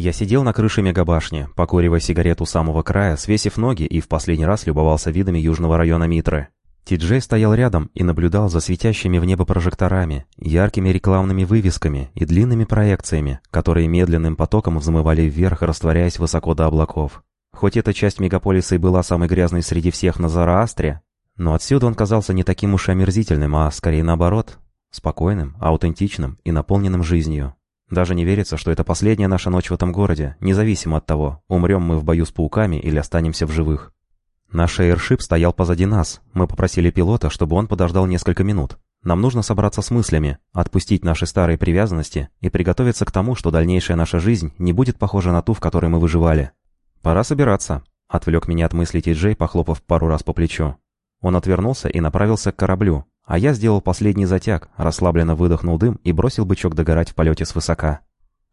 Я сидел на крыше мегабашни, покуривая сигарету самого края, свесив ноги и в последний раз любовался видами южного района Митры. Ти-Джей стоял рядом и наблюдал за светящими в небо прожекторами, яркими рекламными вывесками и длинными проекциями, которые медленным потоком взмывали вверх, растворяясь высоко до облаков. Хоть эта часть мегаполиса и была самой грязной среди всех на Зараастре, но отсюда он казался не таким уж омерзительным, а скорее наоборот, спокойным, аутентичным и наполненным жизнью. Даже не верится, что это последняя наша ночь в этом городе, независимо от того, умрем мы в бою с пауками или останемся в живых. Наш эйршип стоял позади нас. Мы попросили пилота, чтобы он подождал несколько минут. Нам нужно собраться с мыслями, отпустить наши старые привязанности и приготовиться к тому, что дальнейшая наша жизнь не будет похожа на ту, в которой мы выживали. «Пора собираться», — отвлек меня от мыслей Ти-Джей, похлопав пару раз по плечу. Он отвернулся и направился к кораблю, а я сделал последний затяг, расслабленно выдохнул дым и бросил бычок догорать в полете свысока.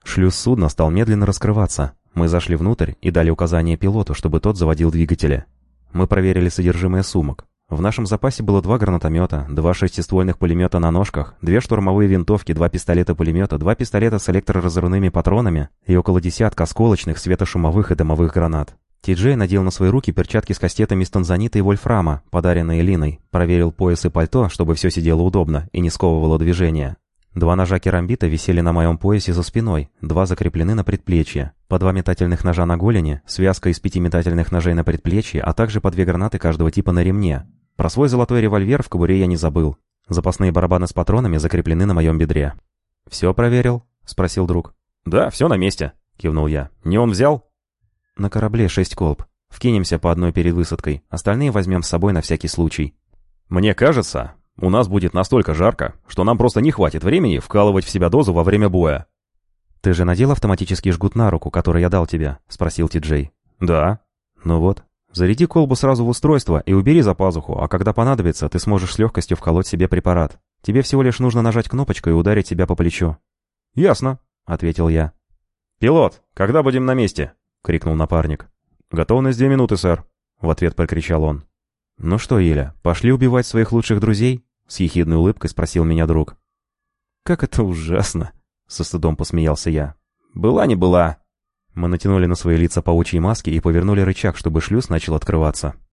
Шлюз судна стал медленно раскрываться. Мы зашли внутрь и дали указание пилоту, чтобы тот заводил двигатели. Мы проверили содержимое сумок. В нашем запасе было два гранатомета, два шестиствольных пулемета на ножках, две штурмовые винтовки, два пистолета-пулемета, два пистолета с электроразрывными патронами и около десятка осколочных, светошумовых и дымовых гранат. Ти-Джей надел на свои руки перчатки с кастетами из танзанита и вольфрама, подаренные Линой, проверил пояс и пальто, чтобы все сидело удобно и не сковывало движение. Два ножа керамбита висели на моем поясе за спиной, два закреплены на предплечье, по два метательных ножа на голени, связка из пяти метательных ножей на предплечье, а также по две гранаты каждого типа на ремне. Про свой золотой револьвер в кобуре я не забыл. Запасные барабаны с патронами закреплены на моем бедре. «Все проверил?» — спросил друг. «Да, все на месте», — кивнул я. «Не он взял?» «На корабле шесть колб. Вкинемся по одной перед высадкой, остальные возьмем с собой на всякий случай». «Мне кажется, у нас будет настолько жарко, что нам просто не хватит времени вкалывать в себя дозу во время боя». «Ты же надел автоматический жгут на руку, который я дал тебе?» — спросил Ти-Джей. «Да». «Ну вот. Заряди колбу сразу в устройство и убери за пазуху, а когда понадобится, ты сможешь с легкостью вколоть себе препарат. Тебе всего лишь нужно нажать кнопочку и ударить себя по плечу». «Ясно», — ответил я. «Пилот, когда будем на месте?» — крикнул напарник. «Готовность две минуты, сэр», — в ответ прокричал он. «Ну что, Иля, пошли убивать своих лучших друзей?» — с ехидной улыбкой спросил меня друг. «Как это ужасно!» — со стыдом посмеялся я. «Была не была!» Мы натянули на свои лица паучьи маски и повернули рычаг, чтобы шлюз начал открываться.